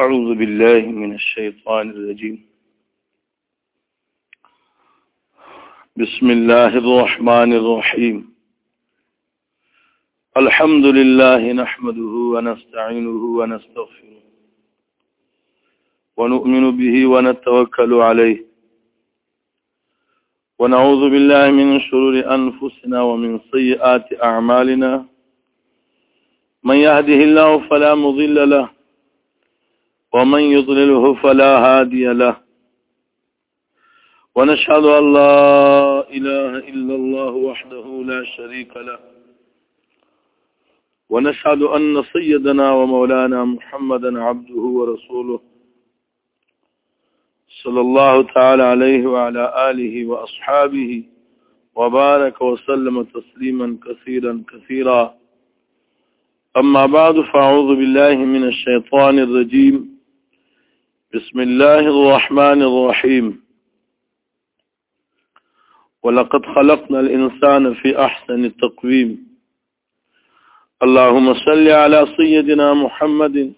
أعوذ بالله من الشيطان الرجيم بسم الله الرحمن الرحيم الحمد لله نحمده ونستعينه ونستغفره ونؤمن به ونتوكل عليه ونعوذ بالله من شرور أنفسنا ومن سيئات أعمالنا من يهده الله فلا مضل له ومن يضلله فلا هادي له ونشهد أن لا إله إلا الله وحده لا شريك له ونشهد أن سيدنا ومولانا محمدا عبده ورسوله صلى الله تعالى عليه وعلى آله وأصحابه وبارك وسلم تسليما كثيرا كثيرا أما بعد فأعوذ بالله من الشيطان الرجيم بسم الله الرحمن الرحيم ولقد خلقنا الإنسان في أحسن التقويم اللهم صل على سيدنا محمد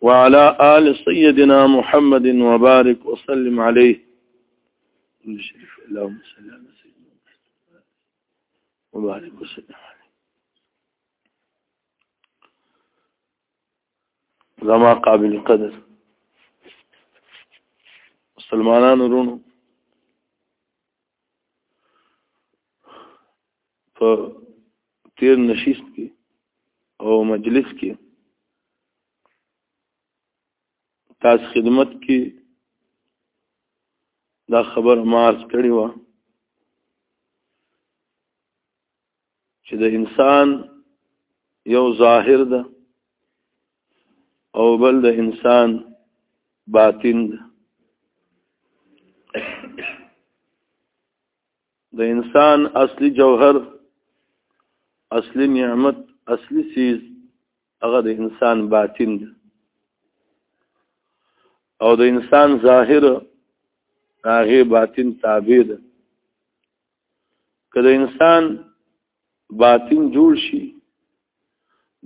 وعلى آل سيدنا محمد وبارك وسلم عليه اللهم صل على سيدنا محمد وبارك وسلم عليه زما قابل قدر مسلمانانو رونو په تیر نشست کې او مجلس کې تاسو خدمت کې دا خبر مارس کړی و چې د انسان یو ظاهر ده او بل د انسان باطن ده د انسان اصلي جوهر اصلي نعمت اصلي سیز هغه د انسان باطن دی او د انسان ظاهر هغه باطن تابع ده که د انسان باطن جوړ شي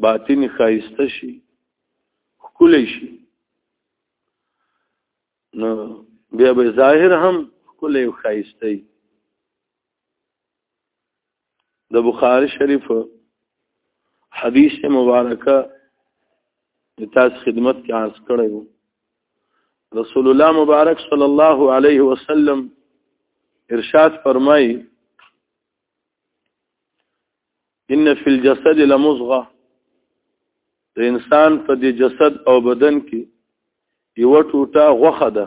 باطن خایسته شي ښکلی شي نو بیا به ظاهر هم ښکلی او خایسته وي د بخاری شریف حدیث مبارکه د تاسو خدمت کې عرض کړی وو رسول الله مبارک صلی الله علیه وسلم ارشاد فرمای ان فی الجسد لمزغه د انسان په دې جسد او بدن کې یو ټوټه غوخه ده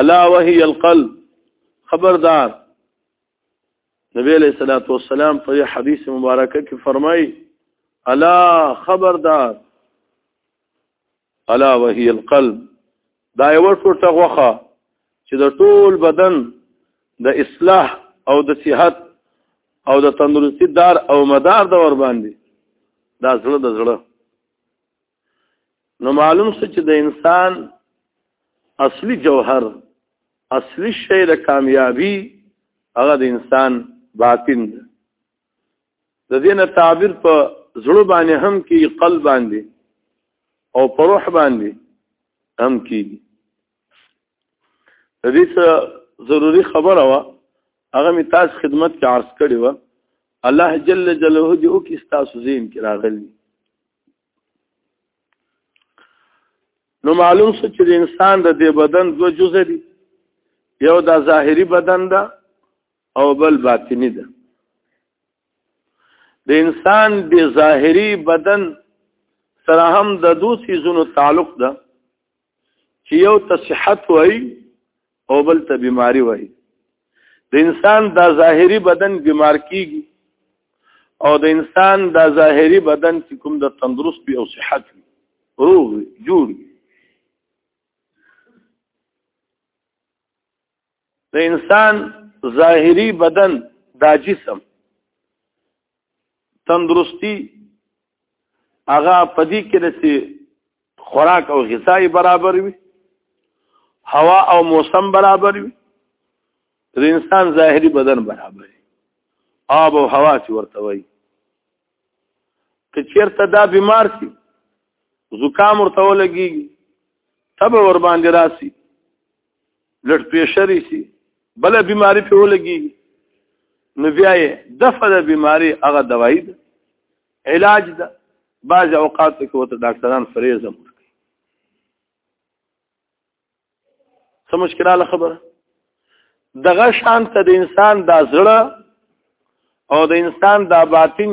الا وهي القلب خبردار نبی علیہ الصلوۃ والسلام په حدیث مبارکه کې فرمایي الا خبردار الا وهي القلب دا یو ټوټه غوخه چې د ټول بدن د اصلاح او د صحت او د تندرستی دار او مدار د ور باندې دا زړه د زړه نو معلوم څه چې د انسان اصلي جوهر اصلي شی د کامیابی هغه د انسان باطن ده د دې نه تعبیر په زړه باندې هم کې قلب باندې او په روح باندې هم کې د دې ضروری خبره وا هغه می تاسو خدمت کې عرض کړی و الله جل جلاله دې او کې تاسو زین کې راغلی نو معلوم شو چې د انسان د دې بدن دوه جزء دي یو دا ظاهری بدن ده او بل باطنی ده د انسان د ظاهری بدن سره هم د دوه سيزونو تعلق ده چې یو ته صحت وای او بل ته بیماری وای د انسان دا ظاهری بدن بیمار کیږي او د انسان دا ظاهری بدن چې کوم د تندرست بي او صحت وي روغ جوړ د انسان ظاهری بدن دا جسم تندرستی هغه پدی کې چې خوراک او غذای برابر وي هوا او موسم برابر وي د انسان ظاهری بدن برابر وي آب او هوا چې ورته وایي که چیرته دا بیمار شي زکام ورته ولګي تب ور باندې راسي لړ پېشري سي بل بیماری په ولګي نو بیا یې دفع د بیماری هغه دوايي ده علاج ده بعض اوقات کې وته ډاکټران فریضه ورکړي څه مشکلاله خبره دغه شان ته د انسان د زړه او د انسان د باطن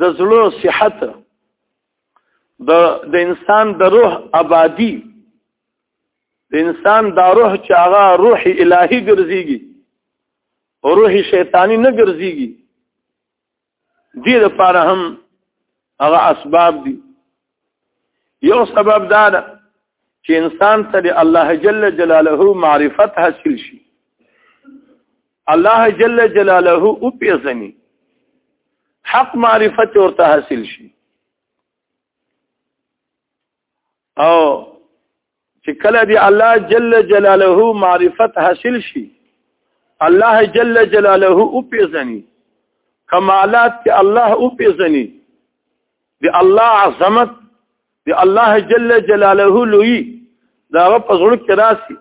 د زړه صحت د د انسان د روح آبادی د انسان دا روح چې هغه روح الهي ګرځيږي او روح شیطانی نه ګرځيږي دې لپاره هم هغه اسباب دي یو سبب دا ده چې انسان ته د الله جل جلاله معرفت حاصل شي الله جل جلاله او پیژني حق معرفت ورته حاصل شي او چې کله دی الله جل جلاله معرفت حاصل شي الله جل جلاله او پیژني کمالات کې الله او پیژني دی الله عظمت دی الله جل جلاله لوی دا په زړه کې راسي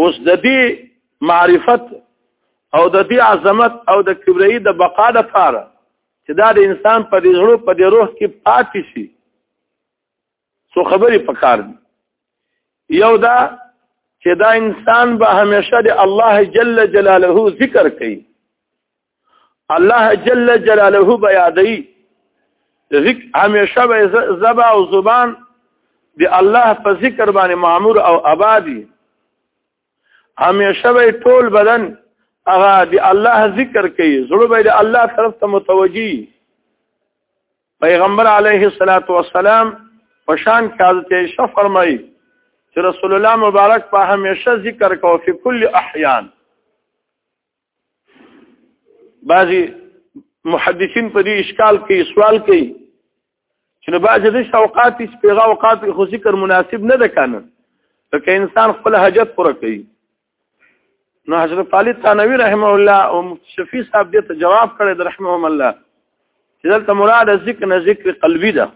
اوس د دې معرفت او د دې عظمت او د کبرۍ د بقا لپاره چې دا د انسان په دې زړه په دې روح کې پاتې شي څو خبرې پکار دي یو دا چې دا انسان به همیشه د الله جل جلاله ذکر کوي الله جل جلاله به یادوي ذکر همیشه به زبا او زبان د الله په ذکر باندې معمور او آبادی همیشه به ټول بدن هغه د الله ذکر کوي زړه به د الله طرف ته متوجي پیغمبر علیه الصلاۃ والسلام په شان کې حضرت عائشہ فرمایي چې رسول الله مبارک په همیشه ذکر کو فی کل احیان بعضی محدثین په دې اشکال کې سوال کوي چې نو بعضی د اوقات سپیغه اوقات خو ذکر مناسب نه ده کنه ځکه انسان خپل حاجت پوره کوي نو حضرت علی ثانوی رحمه الله او شفیع صاحب دې ته جواب کړی د رحمهم الله چې دلته مراد ذکر نه ذکر قلبی ده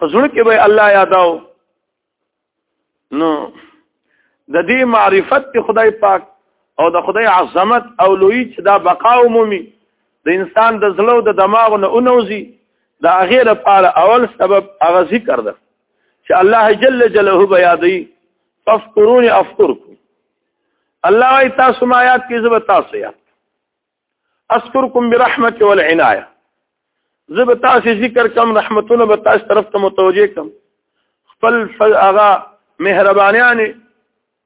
پسونه کې به الله یاداو نو د دې معرفت په خدای پاک او د خدای عظمت او لوی چې دا بقا عمومي د انسان د زلو د دماغ نه اونوزي دا غیر لپاره اول سبب هغه ذکر ده چې الله جل جلاله به یادوي فذكروني اذكركم الله وايي تاسو ما یاد کې زب تاسو یاد اذكركم برحمت والعنايه زب تاسو ذکر کم رحمتونه به تاسو طرف ته متوجه کم خپل هغه مهربانيان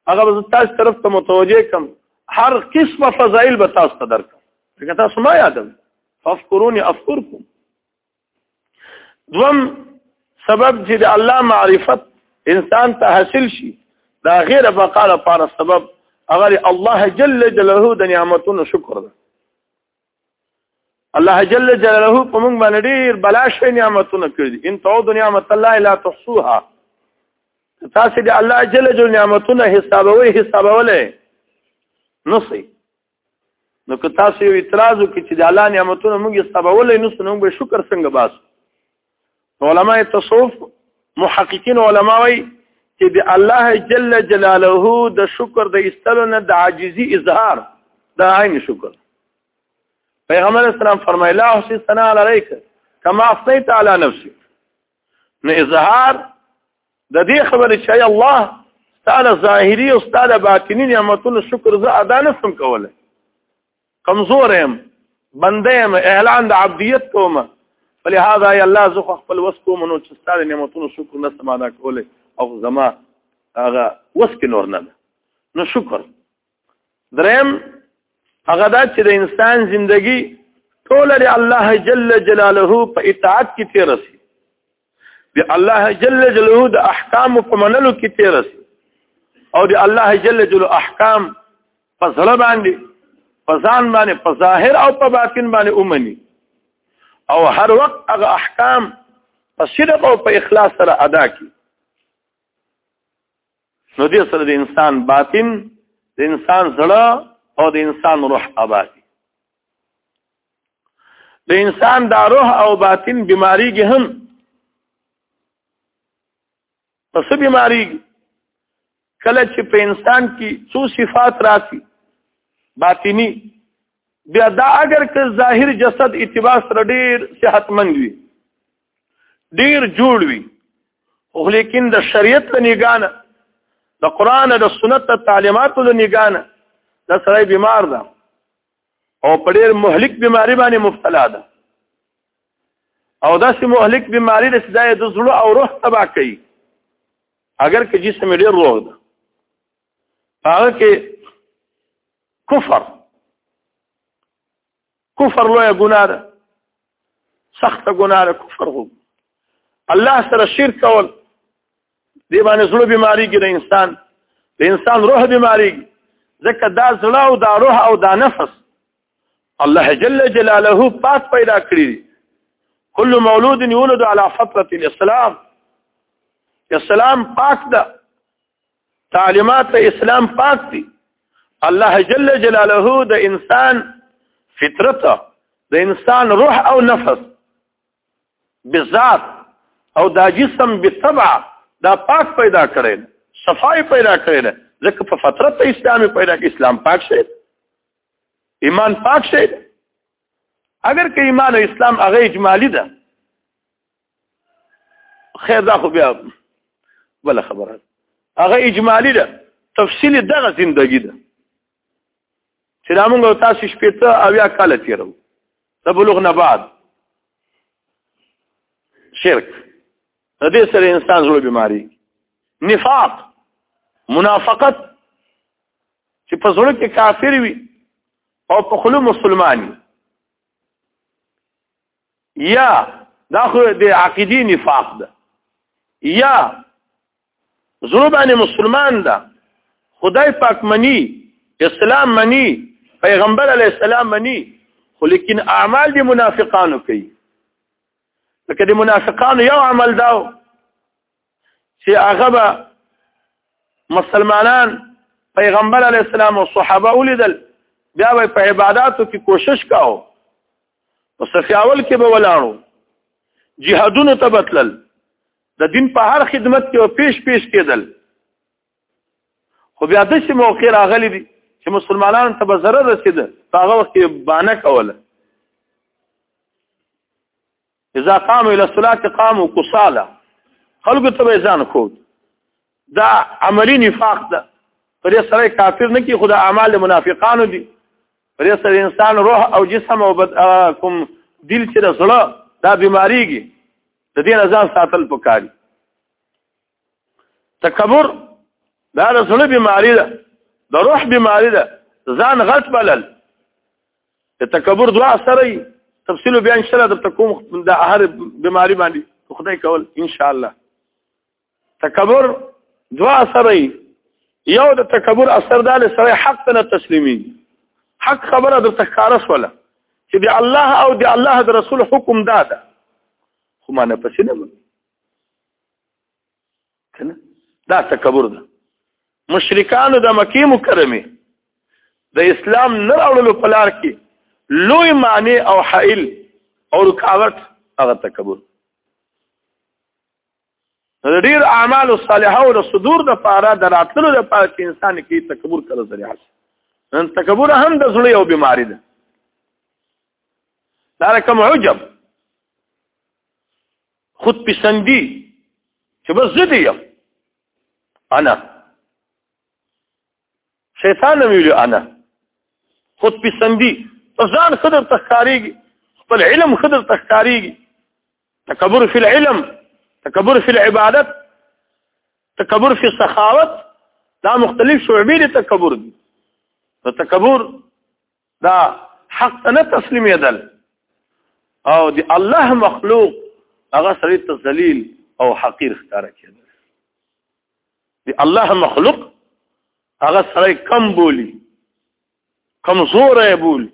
هغه تاسو طرف ته متوجه کم هر قسمه فضایل به تاسو ته درکم ځکه تاسو ما یادم فذكروني اذكركم دوم سبب چې د الله معرفت انسان ته حاصل شي دا غیر بقا لپاره سبب هغه الله جل جلاله د نعمتونو شکر ده الله جل جلاله په موږ باندې ډیر بلاش نعمتونه کړی ان تعود نعمت الله لا تحصوها تاسو د الله جل جلاله نعمتونه حسابوي حسابولې نصي نو که تاسو یو اعتراض وکړي چې د الله نعمتونه موږ استبولې نو څنګه به شکر څنګه باسو علماء تصوف محققین علما وایي چې د الله جل جلاله د شکر د استلو نه د عاجزي اظهار د عین شکر پیغمبر اسلام فرمایله او سنا علیک کما افنیت علی نفسک نو اظهار د دې خبرې چې الله تعالی ظاهري او تعالی باطني نعمتونو شکر زه ادا نه سم کولای کمزور يم بنده يم اعلان د عبدیت کوم فلهذا یا الله زخ خپل وس کوم نو چې تعالی نعمتونو شکر نه سم ادا کولای او زما هغه وس کې نور نه نو شکر دریم هغه دا چې د انسان زندگی ټول لري الله جل جلاله په اطاعت کې تیر شي د الله جل جلاله د احکام په منلو کې تیر شي او د الله جل جلاله احکام په ځړه باندې په ځان باندې په ظاهر او په باطن باندې اومني او هر وخت هغه احکام په صدق او په اخلاص سره ادا کړي نو دې سره د انسان باطن د انسان زړه او د انسان روح آبادي د انسان دا روح او باطن بیماریږي هم پس بیماریږي کله چې په انسان کې څو صفات راسي باطنی بیا دا اگر که ظاهر جسد اتباع سره ډیر صحتمند وي ډیر جوړ وي خو لیکن د شریعت له نګانه د قران د سنت د تعلیماتو له نګانه دا سړی بیمار ده او په ډیر مهلک بیماری باندې مبتلا ده او داسې مهلک بیماری د سدای د زړه او روح تبا کوي اگر که جسم ډیر روح ده هغه کې کفر کفر لوی ګناه ده سخت ګناه ده کفر هو الله سره شرک کول دی باندې زړه بیماری کې د انسان د انسان روح بیماری ځکه دا زړه او دا روح او دا نفس الله جل جلاله پات پیدا کړی کل مولود یولد علی فطرت الاسلام اسلام پاک ده تعلیمات د اسلام پاک دي الله جل جلاله د انسان فطرت د انسان روح او نفس بذات او دا جسم بالطبع دا پاک پیدا کړي صفای پیدا کړي ځکه په فطرت اسلامي پیدا کې اسلام پاک شي ایمان پاک شي اگر که ایمان او اسلام هغه اجمالی ده خیر دا خو بیا بل خبره هغه اجمالی ده تفصیل دغه زندگی ده چې دا موږ تاسو شپې ته او یا کال تیرو د بلوغ نه بعد شرک د دې سره انسان زړه بیماری نفاق منافقت چې په زړه کې کافر وي او په خلو مسلماني یا دا خو د عقیدی نفاق ده یا زړه باندې مسلمان ده خدای پاک منی اسلام منی پیغمبر علی السلام منی خو لیکن اعمال دي منافقانو کوي لکه د منافقانو یو عمل داو چې هغه به مسلمانان پیغمبر علی السلام او صحابه ولیدل بیا به په عبادتو کې کوشش کاو او صفیاول کې به ولاړو جهادونو ته بتلل د دین په هر خدمت کې او پیش پیش کېدل خو بیا د شي موقع راغلی دي چې مسلمانانو ته به ضرر رسیده هغه وخت باندې کوله اذا قاموا الى الصلاه قاموا كسالى خلق ته ځان خو دا عملی نفاق ده پرې سره کافر نه کی خدا اعمال منافقانو دي پرې سره انسان روح او جسم او بد کوم دل چې سره دا بیماریږي د دې ځان ساتل پکاري تکبر دا د زړه بیماری ده د روح بیماری ده ځان غلط بلل د تکبر دوا سره تفصیل بیا ان شاء الله د تکوم د هر بیماری باندې خدای کول ان شاء الله تکبر دوا سره یو د تکبر اثر دا له سره حق ته تسلیمي حق خبره د تکارس ولا چې د الله او د الله د رسول حکم دا ده خو ما نه پسې نه کنه دا تکبر ده مشرکانو د مکه مکرمه د اسلام نه راوړلو په لار کې لوی معنی او حائل او رکاوټ هغه تکبر د ډیر اعمال الصالحه او صدور د پاره د راتلو د پاره چې انسان کې تکبر کړو ذریعہ نن تکبر هم د زړه یو بیماری ده دا کوم عجب خود پسندی چې بس زه دی یم انا شیطان ویل انا خود پسندی ځان خدر تخکاریږي خپل علم خدر تخکاریږي تکبر فی العلم تکبر فی العبادت تکبر فی السخاوت دا مختلف شعبې دي تکبر دي نو تکبر دا حق ته نه تسلیمېدل او د الله مخلوق هغه سړی ته ذلیل او حقیر ښکاره کېدل د الله مخلوق هغه سړی کم بولی کمزور یې بولی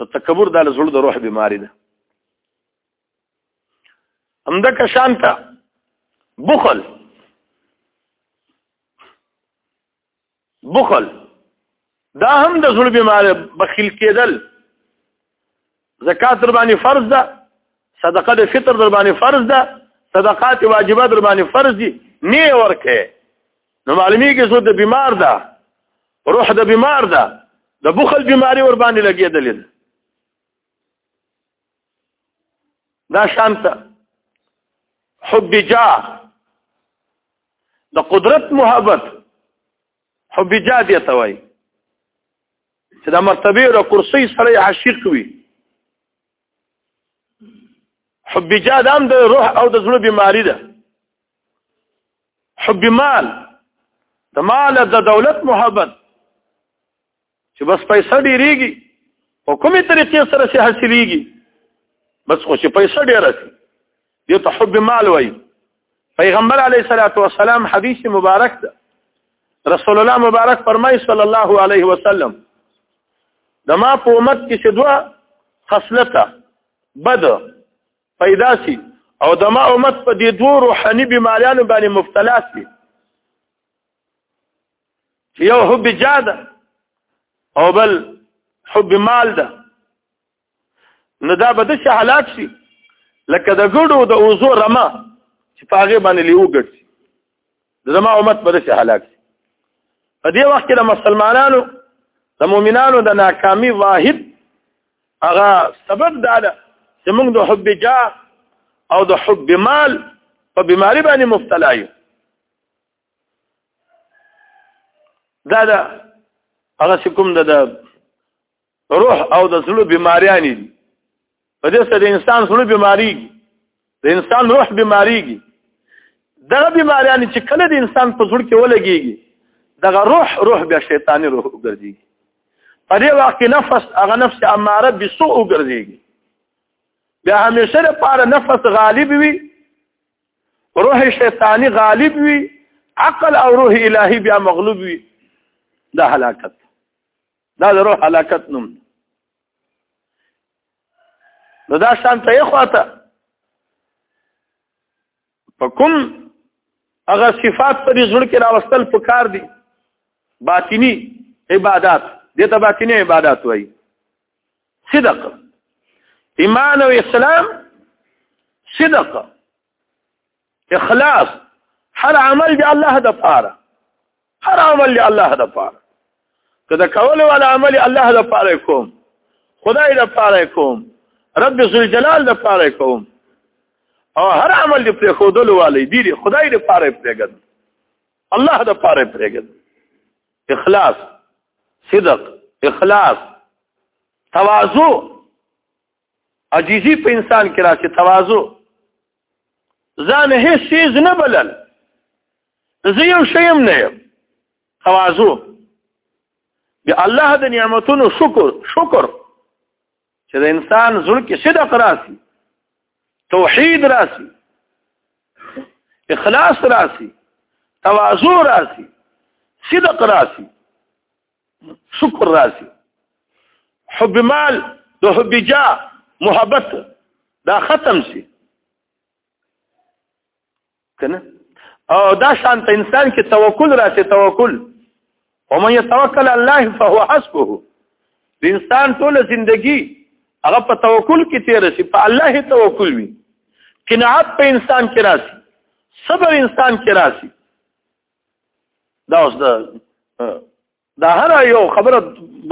نو تکبر د زړه د روح بیماری ده همدا که شانته بخل بخل دا هم د زړه بیمار بخیل کېدل زکات در باندې فرض ده صدقه د فطر در باندې فرض ده صدقات واجبه در باندې فرض دي نه ورکه نو معلومی کې څو د بیمار ده روح د بیمار ده د بخل بیماری ور باندې لګېدلې ده دا شانت حب جا د قدرت محبت حب جا دی ته وای چې د مرتبه او کرسي سره عاشق وي حب جا د هم د روح او د زړه بیماری ده حب مال د مال د دولت محبت چې بس پیسې ډیریږي په کومې طریقې سره چې حاصلېږي بس خو چې پیسې ډیره شي دې ته حب مال وایي پیغمبر علیه الصلاۃ والسلام حدیث مبارک ده رسول الله مبارک فرمایي صلی الله علیه وسلم د ما په امت کې چې دوا خصلته بد پیدا شي او د ما امت په دې دوه روحاني بیماریانو باندې مبتلا شي چې یو حب جاده او بل حب مال ده نو دا به د حالات شي لکه د ګړو د اوزو رما چې په هغه باندې لیو ګرځي د زما امت په دې حالات شي په دې وخت کې د مسلمانانو د مؤمنانو د ناکامي واحد هغه سبب دا ده چې موږ د حب جاه او د حب مال په بیماری باندې مبتلا یو دا دا هغه کوم د روح او د زړه بیماریاں دي په دې سره د انسان زړه بیماری د انسان روح بیماری دا بیماریاں چې کله د انسان په زړه کې ولګيږي دغه روح روح بیا شیطانی روح وګرځي په دې وخت کې نفس هغه نفس اماره به سوء وګرځي بیا همیشه لپاره نفس غالب وي روح شیطانی غالب وي عقل او روح الهي بیا مغلوب وي دا هلاکت دا د روح هلاکت نوم نو دا شان ته اخواته په کوم هغه صفات پر زړه کې راوستل پکار دي باطینی عبادت دې ته باطینی عبادت وایي صدق ایمان او اسلام صدق اخلاص هر عمل دی الله د پاره هر عمل دی الله د پاره که دا کول ولا عمل الله د پاره کوم خدای د پاره کوم رب ذل جلال د پاره کوم او هر عمل دی پر خودلو والی دی خدای د پاره پرېګد الله د پاره پرېګد اخلاص صدق اخلاص تواضع عجیزی په انسان کې راشي تواضع ځان هیڅ چیز نه بلل زه یو شیم نه یم تواضع د الله د نعمتونو شکر شکر چې د انسان زړه کې صدق راسي توحید راسي اخلاص راسي تواضع راسي صدق راسي شکر راسي حب مال د حب جاه محبت دا ختم سي کنه او دا شان ته انسان کې توکل راسي توکل او من يتوکل الله فهو حسبه د انسان ټول زندگی هغه په توکل کې تیر شي په الله توکل وي قناعت په انسان کې راسي صبر انسان کې راسي دا اوس د دا هر یو خبره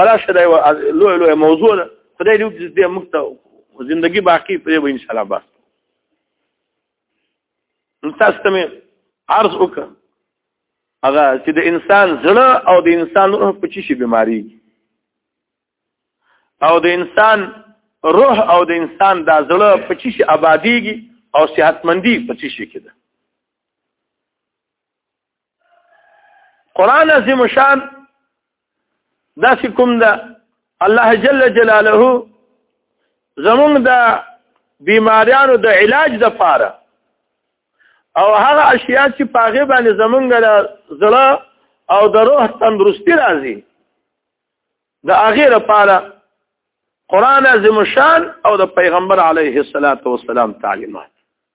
بلاشه دی لوی لوی موضوع ده خدای دې دې موږ ته ژوندۍ باقی پرې به ان شاء الله بس تاسو ته عرض وکړه هغه چې د انسان زړه او د انسان روح په چی شي بیماری او د انسان روح او د انسان د زړه په چی شي آبادیږي او صحتمندي په چی شي کېده قران عظیم شان دا کوم دا الله جل جلاله زمونږ د بیماریانو د علاج د پاره او هغه اشیاء چې پاغه باندې زمونږ د زړه او د روح تندرستی راځي د هغه لپاره قران عظیم شان او د پیغمبر علیه الصلاۃ والسلام تعلیمات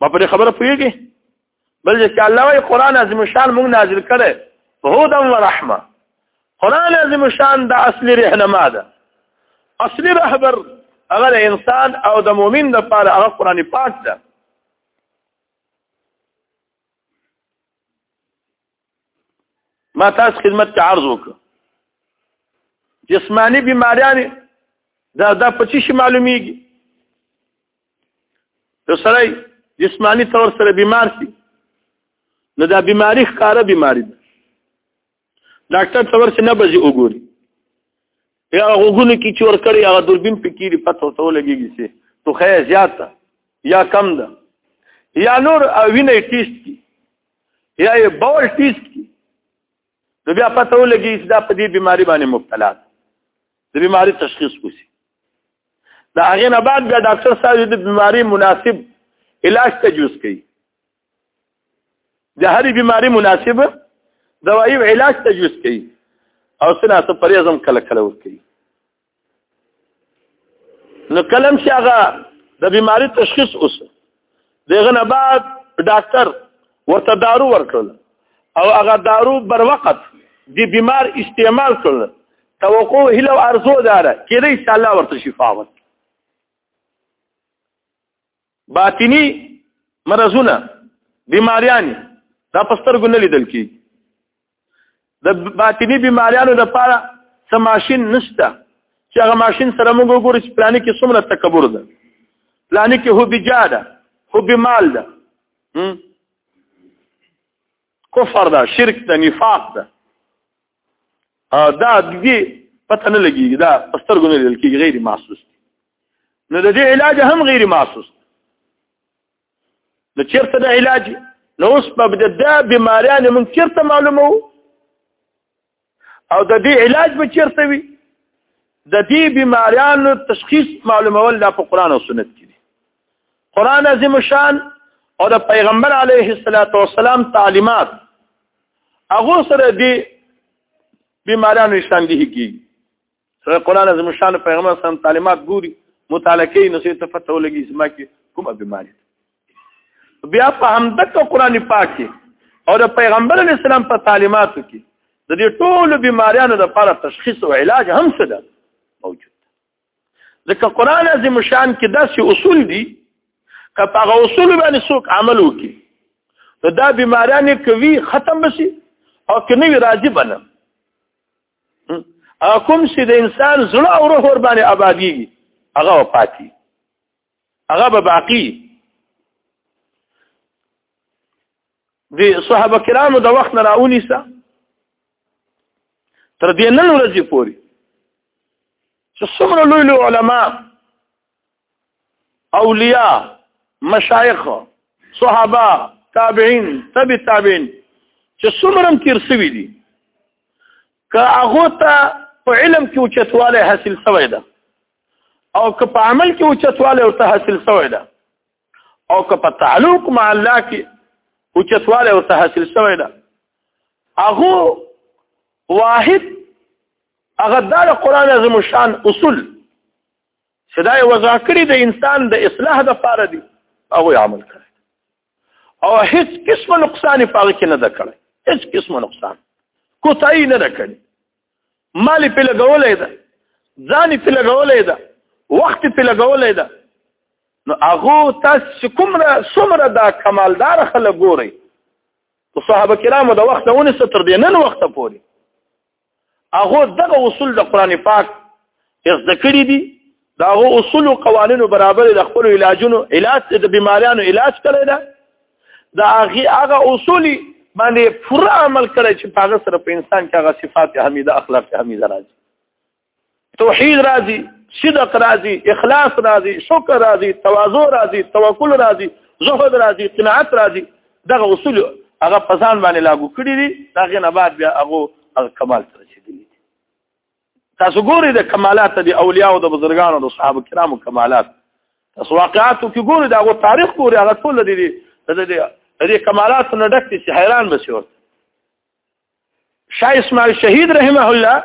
ما په خبره پوهیږي بل چې الله وايي قران عظیم شان موږ نازل کړي هدا و رحمه قران عظیم شان د اصلي رهنما ده اصلي رهبر هغه انسان او د مؤمن د پاره هغه قران پاک ده ما تاسو خدمت ته عرض وکړ جسمانی بیماریان دا دا پچی شي معلومیږي یو سره جسمانی تور سره بیمار شي نو دا بیماری ښکاره بیماری ده ډاکټر تور سره نه بځي وګوري یا غوګونو کې چې ور کړی هغه دوربین پکې پته ورته لګیږي چې تو خیر زیاته یا کم ده یا نور وینې ټیسټ کی یا یې بول ټیسټ کی نو بیا پته ولګي چې دا په دې بیماری باندې مبتلا ده د بیماری تشخیص کوسي دا هغه نه بعد بیا ډاکټر صاحب د بیماری مناسب علاج تجویز کوي د هرې بیماری مناسب دوايي علاج تجویز کوي او سنا ته پرېزم کله کله ور کوي نو کلم چې هغه د بیماری تشخیص اوس دغه نه بعد ډاکټر ورته دارو ورکړل او هغه دارو بر وخت دی بیمار استعمال کړل توقع هله او ارزو داره کېدای شي الله ورته شفا ورکړي باطنی مرزونه بیماریانی دا پستر ګنه لیدل کی د باطنی بیماریانو د پاره څه ماشين نشته چې هغه ماشين سره موږ ګورو چې پلان کې څومره تکبر ده پلان کې هو بجاده هو بمال ده کفر ده شرک ده نفاق ده دا دې پته نه لګي دا پستر ګنه لیدل کی غیر محسوس نو د دې علاج هم غیر محسوس نو چیرته د علاج نو اوس په دې بیماریان موږ چیرته معلومو او د دې علاج به چیرته وي د دې بیماریانو تشخیص معلومول د قرآن او سنت کې دي قرآن عظیم شان او د پیغمبر علیه الصلاۃ والسلام تعلیمات هغه سره دي بیماریانو شان دي کیږي سره قران عظیم شان پیغمبر سم تعلیمات ګوري مطالعه کوي نو څه تفتو لګي زما کې کومه بیماری بیا په همدغه قران پاک او د پیغمبر علی السلام په تعلیماتو کې د دې ټولو بیماریانو لپاره تشخیص او علاج هم څه ده موجود ځکه قران عظیم شان کې داسې اصول دي که په هغه اصول باندې څوک عمل وکړي نو دا بیماریانې کوي ختم بشي او که نه وي راځي بنه کوم چې د انسان زړه او روح ور باندې آبادیږي هغه وفاتي هغه به باقی دی صحابه کرامو د وخت نه راونیسه تر دې نن ورځې پورې چې څومره لوی لوی علما اولیاء مشایخ صحابه تابعین تبع تابعین چې څومره تیر سوي دي که هغه ته په علم کې اوچتواله حاصل شوی ده او که په عمل کې اوچتواله ورته حاصل شوی ده او که په تعلق مع الله کې اوچتواله ورته حاصل شوی ده هغه واحد هغه د قران عظیم شان اصول چې دا یې وضع کړي د انسان د اصلاح دپاره دي هغوی عمل کړی او هیڅ قسمه نقصان یې په هغه کې نه ده کړی هیڅ قسمه نقصان کوتاهي نه ده کړې مال یې پرې لګولی ده ځان یې پرې لګولی ده وخت یې پرې لګولی ده نو هغو تاسو چې کومره څومره دا کمالدار خلک ګورئ نو صحابه کرامو د وخت ونیسه تر دې نن وخته پورې هغه دغه اصول د قران پاک زده کړی دي دا هو اصول او قوانینو برابر د خپل علاجونو علاج د بیماریانو علاج کړی دا دا هغه اصول باندې پوره عمل کړی چې هغه سره په انسان کې هغه صفات حمیده اخلاق حمیده راځي توحید راځي صدق راځي اخلاص راځي شکر راځي تواضع راځي توکل راځي زهد راځي قناعت راځي دغه اصول هغه په ځان باندې لاګو کړی دي دا غنه بعد بیا هغه کمال سره رسیدلی تاسو ګورئ د کمالات د اولیاء او د بزرګانو د صحابه کرامو کمالات تاسو واقعاتو کې ګورئ دا غو تاریخ ګورئ هغه ټول دي د دې کمالات نه ډک چې حیران بشي ورته شاه اسماعیل شهید رحمه الله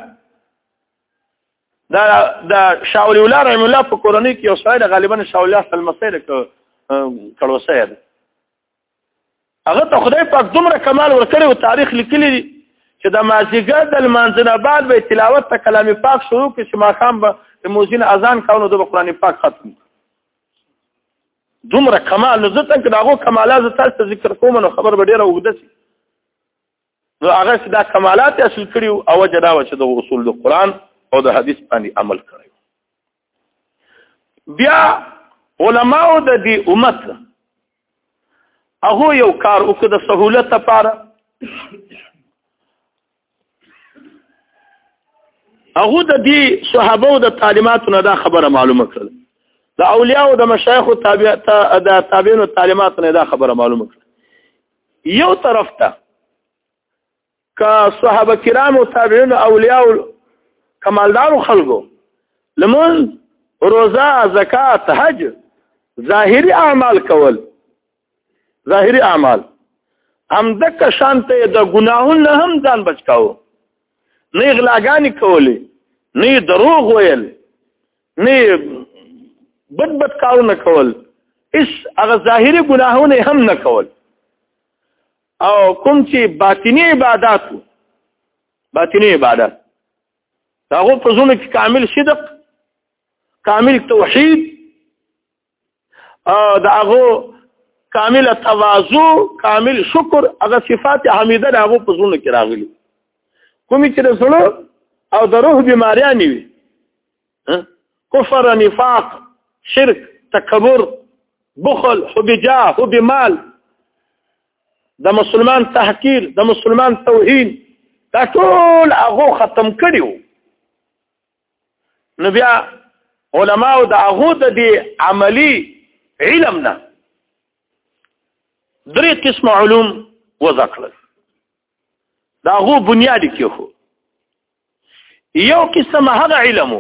دا دا شاه ولی الله رحمه الله په کورنۍ کې یو سړی غالبا شاه الله سلمسیر کړو سید هغه ته خدای پاک دومره کمال ورکړي او تاریخ لیکلی دی چې د مازیګر د منځنه بعد به تلاوت ته کلام پاک شروع کې چې ما خام به موزین اذان کاونو د قرآن پاک ختم دومره کمال نو زه څنګه داغو کمالات تاسو ذکر کوم نو خبر به ډیره وګدسي نو هغه چې دا کمالات اصل کړی او جدا و چې د رسول د قران او د حدیث باندې عمل کړی بیا علماو د دې امت هغه یو کار وکړ د سہولت لپاره هغه د دې صحابه او د تعلیماتو نه دا خبره معلومه کړل د اولیاء او د مشایخ او تابع د تابعین او تعلیماتو نه دا خبره معلومه کړل یو طرف ته که صحابه کرام او تابعین اولیاء کمالدار خلکو لمون روزه زکات حج ظاهری اعمال کول ظاهری اعمال هم د کشانته د ګناهونو نه هم ځان بچکاو نه غلاګانی کولې نه دروغ ویل نه بد بد کارونه کول اس هغه ظاهري ګناهونه هم نه کول او کوم چې باطنی عبادت باطنی عبادت هغه په زونه کې کامل صدق کامل توحید او دا هغه کامل تواضع کامل شکر هغه صفات حمیده دا هغه په زونه کې راغلي کومې چې رسولو او د روح بیماریاں وي کفر نفاق شرک تکبر بخل حب جاه حب مال د مسلمان تحقیر د مسلمان توهین دا ټول هغه ختم کړیو نو بیا علما او د هغه د دې عملی علم نه درې قسم علوم وذکرل دا هو بنیاد کې هو یو قسم هغه علم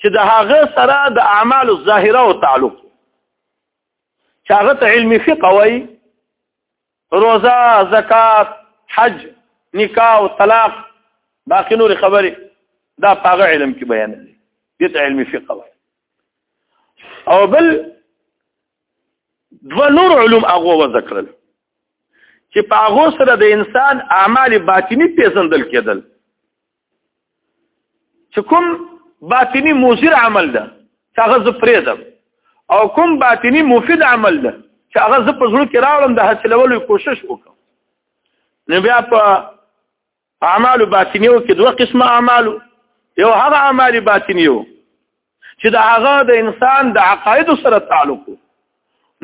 چې د هغه سره د اعمال الظاهره او تعلق چې هغه ته علم فقه وای روزه زکات حج نکاح او طلاق باقي نور خبرې دا پاغه علم کې بیان دي دې ته علم فقه وایي او بل دو نور علوم هغه و ذکرل چې په هغه سره د انسان اعمال باطنی پیژندل کېدل چې کوم باطنی موزر عمل ده چې هغه زه پرېږدم او کوم باطنی مفید عمل ده چې هغه زه په زړه کې راوړم د حاصلولو کوشش وکړم نو بیا په اعمال باطنیو کې دوه قسمه اعمال یو هغه اعمال باطنیو چې د هغه د انسان د عقاید سره تعلق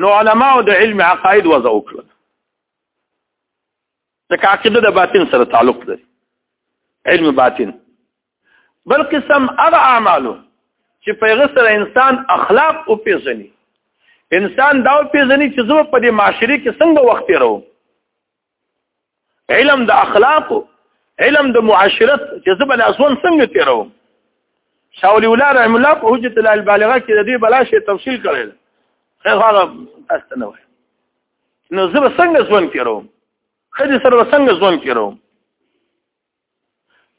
نو علماو د علم عقاید وضع وکړه ځکه عقیده د باطن سره تعلق لري علم باطن بل قسم هغه اعمالو چې په هغه سره انسان اخلاق او پیژني انسان دا پیژني چې زه په دې معاشري کې څنګه وخت تیروم علم د اخلاق علم د معاشرت چې زه بل اسون څنګه تیروم شاول ولا رحم الله په حجت البالغه کې د دې بلاشه تفصیل کړل خیر هغه استنوي نو زه به څنګه ژوند تېروم ښځې سره به څنګه ژوند تېروم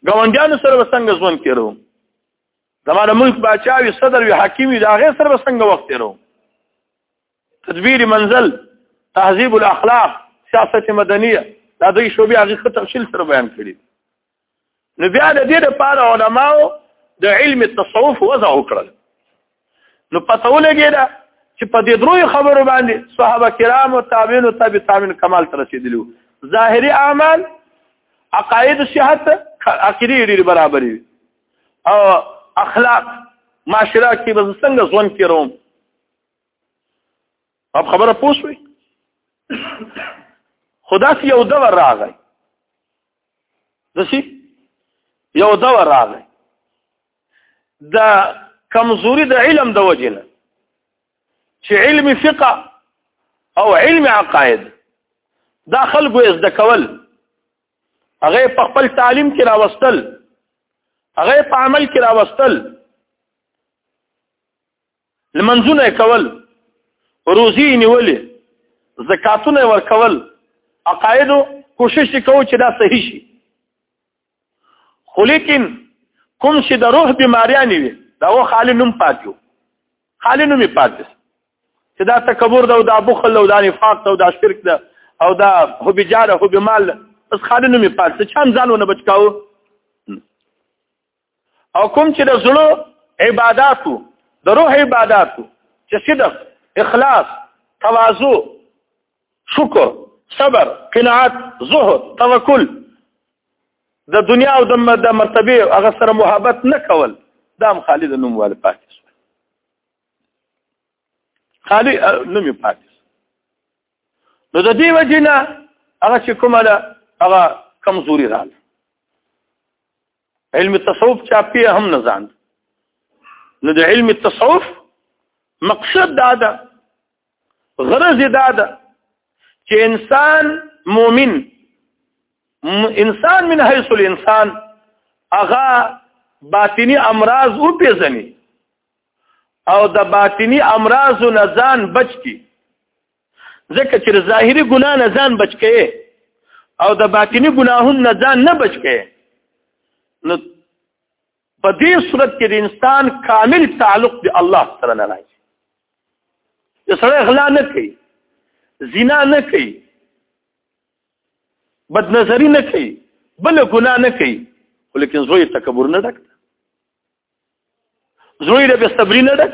ګاونډیانو سره به څنګه ژوند تېروم زما د ملک باچا وي صدر وي حاکم وي د هغې سره به څنګه وخت تېروم تدبیر منزل تهذیب الاخلاق سیاست مدنیه دا دوی شوبې هغه ښه تفصیل سره بیان کړي نو بیا د دې لپاره علماو د علم التصوف وضع وکړل نو پته ولګی دا چې په دې دروي خبرو باندې صحابه کرام او تابعین او تابع تابعین کمال تر رسیدلو ظاهری اعمال عقاید صحت عقیده لري برابرې او اخلاق معاشره کې به څنګه ځون کړم په خبره پوښوي خدا سی یو دور راغی دسی یو دور راغی دا کمزوري د علم د وجنه چې علم فقه او علم عقاید دا خلکو یې زده کول هغه په خپل تعلیم کې راوستل هغه په عمل کې راوستل لمنځونه کول روزي نیولې زکاتونه ورکول عقاید کوشش کوو چې دا صحیح شي خو لیکن کوم چې د روح بیماریان وي دا و خالی نوم پاتیو خالی نوم پاتې چې دا تکبر دا او دا بخل او دا نفاق دا او دا شرک دا او دا هو بجاره هو بمال بس خالی نوم پاتې چې هم ځانونه بچکاو او کوم چې د زړه عبادتو د روح عبادتو چې صدق اخلاص تواضع شکر صبر قناعت زهد توکل د دنیا او د مرتبه هغه سره محبت نه کول دام خالد نوم وال پاتې خالي نوم پاتې نو د دې وجنه هغه چې کومه هغه کمزوري رااله علم تصوف چاپی هم نه ځاند نو د علم تصوف مقصد دا ده غرض دا ده چې انسان مؤمن انسان من حيث الانسان اغا باطنی امراض او پیژني او د باطنی امراض نه ځان بچ کی ځکه چې ظاهري ګناه نه ځان بچ کړي او د باطني ګناهونو نه ځان نه بچ کړي نو په دې صورت کې د انسان کامل تعلق د الله سره نه راځي د سره غلا نه کوي زنا نه کوي بد نظری نه کوي بل ګناه نه کوي ولیکن زوی تکبر نه ډکته زوی د بستبری نه ډک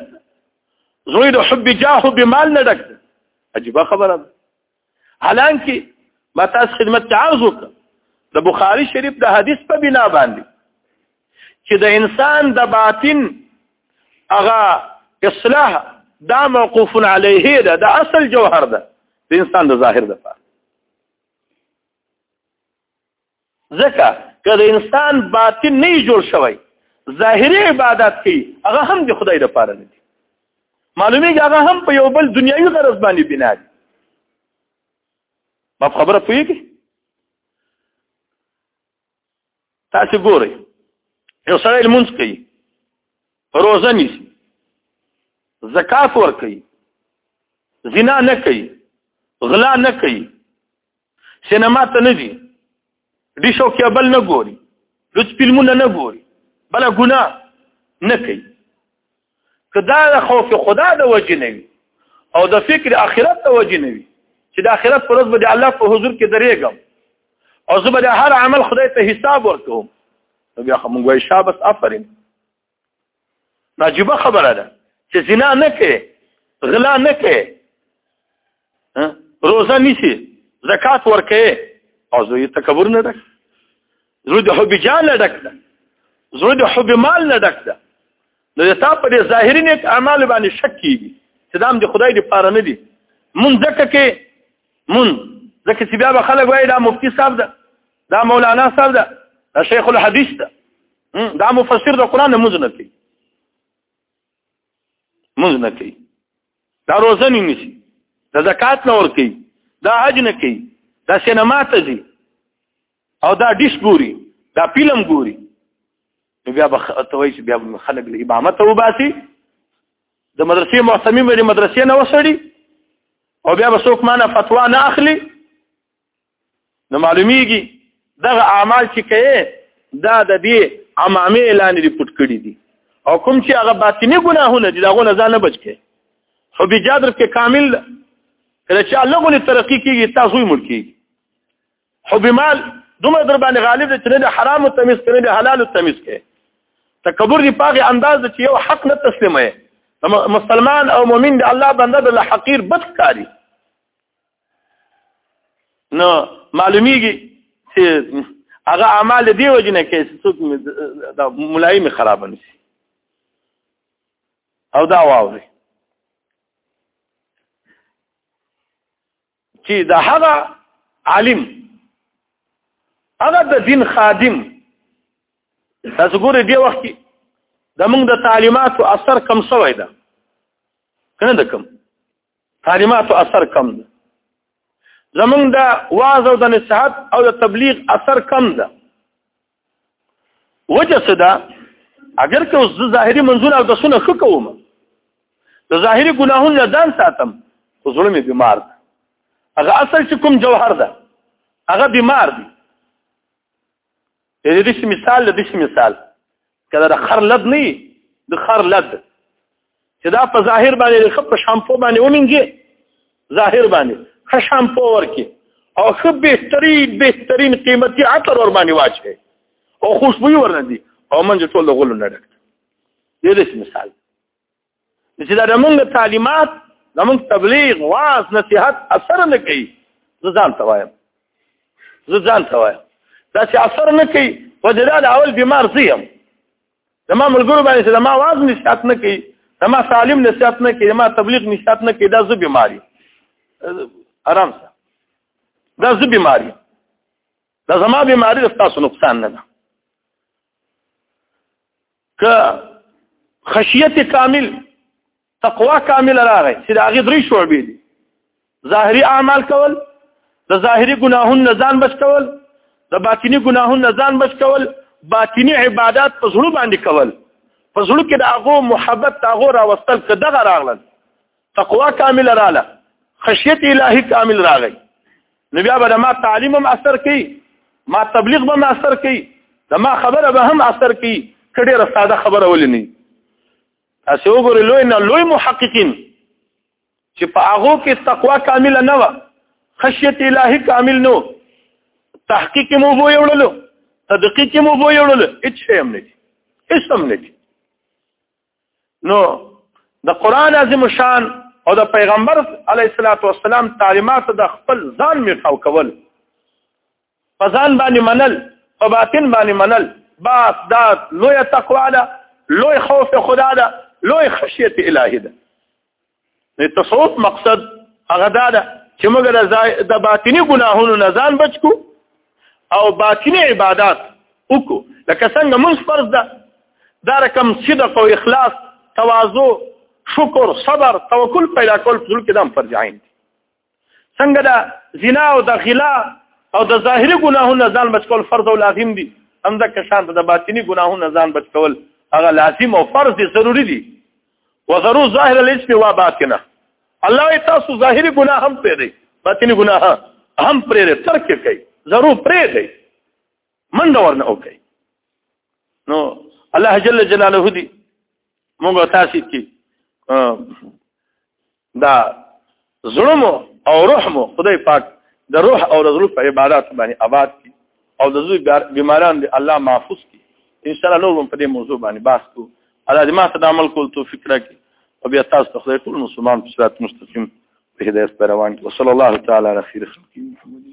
زوی د حب جاه به مال نه ډک عجیب خبره ده حالانکه ما تاسو خدمت تعرض وکړه د بخاری شریف د حدیث په بنا باندې چې د انسان د باطن هغه اصلاح دا موقوف علیه ده د اصل جوهر ده د انسان د ظاهر ده ځکه که د انسان باطن نه جوړ شوی ظاهري عبادت کوي هغه هم د خدای لپاره نه دي معلومیږي هغه هم په یو بل دنیوي غرض باندې بنا دي ما خبره پوهیږي تاسو ګورئ یو سړی لمونځ کوي روزه نیسي زکات ورکوي زنا نه کوي غلا نه کوي سینما ته نه دي ډیش او کیبل نه ګوري لوڅ فلمونه نه ګوري بل ګناه نه کوي کدا د خوف خدا د وجه نه وي او د فکر اخرت د وجه نه وي چې د اخرت پر ورځ به الله په حضور کې درېږم او زه به هر عمل خدای ته حساب ورکوم بیا خو موږ وایي شابس افرین دا عجیبه خبره ده چې زنا نه کوي غلا نه کوي روزه نیسي زکات ورکوي او زه یې تکبر نه ډک زه د حب جان نه ډک ده زه د حب مال نه ډک ده نو تا په دې ظاهري نیک اعمال باندې شک کیږي چې دا هم د خدای لپاره نه دي مون ځکه کې مون ځکه چې بیا به خلک وایي دا مفتی صاحب ده دا مولانا صاحب ده دا شیخ الحدیث ده دا مفسر د قران موږ نه کوي موږ نه کوي دا روزه نه نشي دا زکات نه ور کوي دا حج نه کوي دا سینما ته ځي او دا ډیش ګوري دا فلم ګوري بیا به ته وایي بیا خلک له امامت وباسي د مدرسې محتمي مې مدرسې نه وسړي او بیا به څوک مانه فتوا نه اخلي نو معلومیږي دغه اعمال چې کوي دا د دې عمامي اعلان لري پټ کړی دي او کوم چې هغه باطنی ګناهونه دي داغه نه ځان بچ کړي خو به جادر کې کامل کله چې الله غونې ترقی کیږي تاسو یې ملک کیږي خو به مال دومره در باندې غالب دي چې نه حرام او تمیز کړي نه حلال او تمیز کړي تکبر دی پاغه انداز چې یو حق نه تسلیمه مسلمان او مؤمن دی الله بنده د حقیر بد کاری نو معلومیږي چې هغه اعمال دی وجنه کې چې څوک دا ملایمه خراب نشي او دا واوري چې دا هغه عالم هغه د دین خادم تاسو ګورئ دی وخت کې د موږ د تعلیماتو اثر کم شوی ده کنه د کم تعلیماتو اثر کم ده زمونږ د واعظ او د نصحت او د تبلیغ اثر کم ده وجه څه ده اگر که اوس ظاهري منځونه او د سونه ښه کوم د ظاهري ګناهونو نه ځان ساتم خو زړه مې بیمار ده هغه اصل چې کوم جوهر ده هغه بیمار دی یعنی دسی مثال له دسی مثال کله د خر لد نه د خر لد چې دا په ظاهر باندې د خپ شامپو باندې ومنګي ظاهر باندې خ شامپو ورکی او خ بهترین بهترین قیمتي عطر ور باندې واچي او خوشبوئی ورنه دي او من ټول غلو نه ډک دې دې مثال چې دا موږ تعلیمات زموږ تبلیغ واعظ نصيحت اثر نه کوي زه ځان ته وایم زه ځان ته وایم دا چې اثر نه کوي په دې دا اول بیمار زیم زما ملګرو باندې چې ما واز نشات نه کوي زما سالم نشات نه کوي ما تبلیغ نشات نه کوي دا زه بیماری آرام سره دا زه بیماری دا زما بیماری د تاسو نقصان نه ده که خشیت کامل تقوا کامل راغی چې دا غي درې شعبې دي ظاهري اعمال کول د ظاهري ګناهونو نه ځان بچ کول د باطینی ګناهونو نه ځان بچ کول باطینی عبادت په زړه باندې کول په زړه کې د هغه محبت هغه راوستل کدغه راغلل تقوا کامل رااله خشیت الهی کامل راغی نو بیا به ما تعلیم هم اثر کوي ما تبلیغ به اثر کوي د ما خبره به هم اثر کوي کډې رساده خبره ولې نه اسه وګورې لوی نه لوی محققین چې په هغه کې تقوا کامل نه و خشیت الهی کامل نو تحقیق مو وو یوړلو تدقیق مو وو یوړلو هیڅ هم نه هیڅ هم نه نو د قران عظیم شان او د پیغمبر علی الصلاۃ والسلام تعلیمات د خپل ځان میټاو کول په ځان باندې منل په باطن باندې منل باس دات لوی تقوا ده لوی خوف خدا ده لوی خشیت الهی ده د تصوف مقصد هغه دا ده چې موږ د باطنی ګناهونو نه ځان بچ کو او باطنی عبادت وکړو لکه څنګه موږ فرض ده دا رقم صدق او اخلاص تواضع شکر صبر توکل پیدا کول ټول کې دم فرض عین دي څنګه دا زنا او د غلا او د ظاهري ګناهونو ځان بچ کول فرض او لازم دي هم د کشان د باطینی ګناهونو ځان بچ کول هغه لازم او فرض دي ضروری دي وزرو ظاهر الاسم و باطنه الله تاسو ظاهري ګناه هم پرې دی باطینی ګناه هم پرې دی ترک کوي ضرور پرې دی منډه ورنه وکړي نو الله جل جلاله دي موږ تاسو کې دا ظلم او رحم خدای پاک د روح او د ظلم په عبادت باندې آباد کی او د زوی بیماران دی الله محفوظ کی ان شاء الله نور په دې موضوع باندې بحث کو الله دې ما ته د عمل کول توفیق راکړي او بیا تاسو ته خدای ټول مسلمان په صراط مستقیم په هدایت پر روان کړي صلی الله تعالی علی خیر خلق محمد